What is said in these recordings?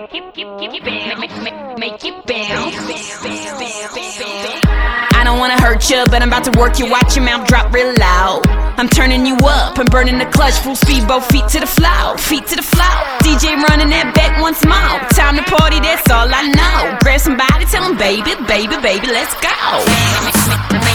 make it, keep, bounce, make, make, make it bounce. I don't wanna hurt you, but I'm about to work you. Watch your mouth drop real loud. I'm turning you up and burning the clutch. Full speed, both feet to the floor, feet to the floor. DJ running that back once more. Time to party, that's all I know. Grab somebody, tell them, baby, baby, baby, let's go.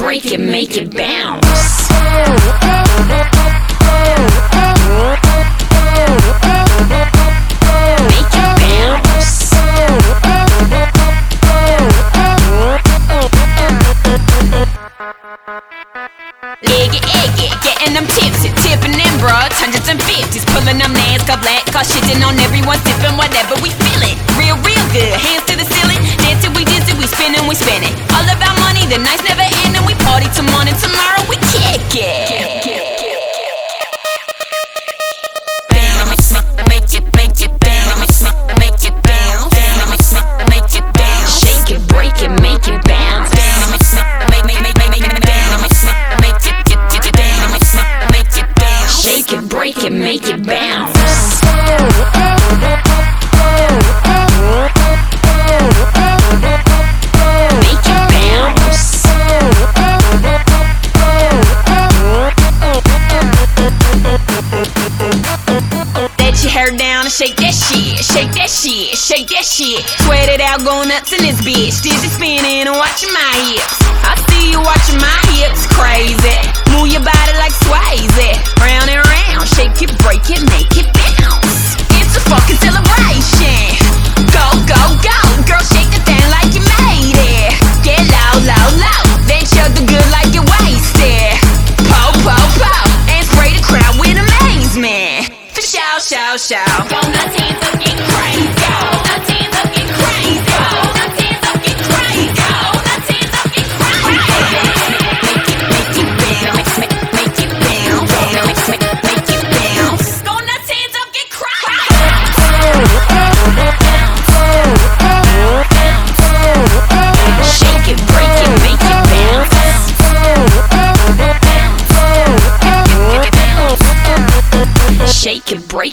Break it, make it bounce. Tipping hundreds and fifties, pulling them NASCAR black, car shitting on everyone, sipping whatever we feel it. Real, real good, hands to the make it bounce. Make it bounce. Let your hair down and shake that shit, shake that shit, shake that shit. Sweat it out, go nuts in this bitch. Dizzy spinning and watching my hips. I see you watching my hips, crazy. For show,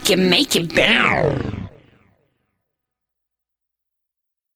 it, make it bounce.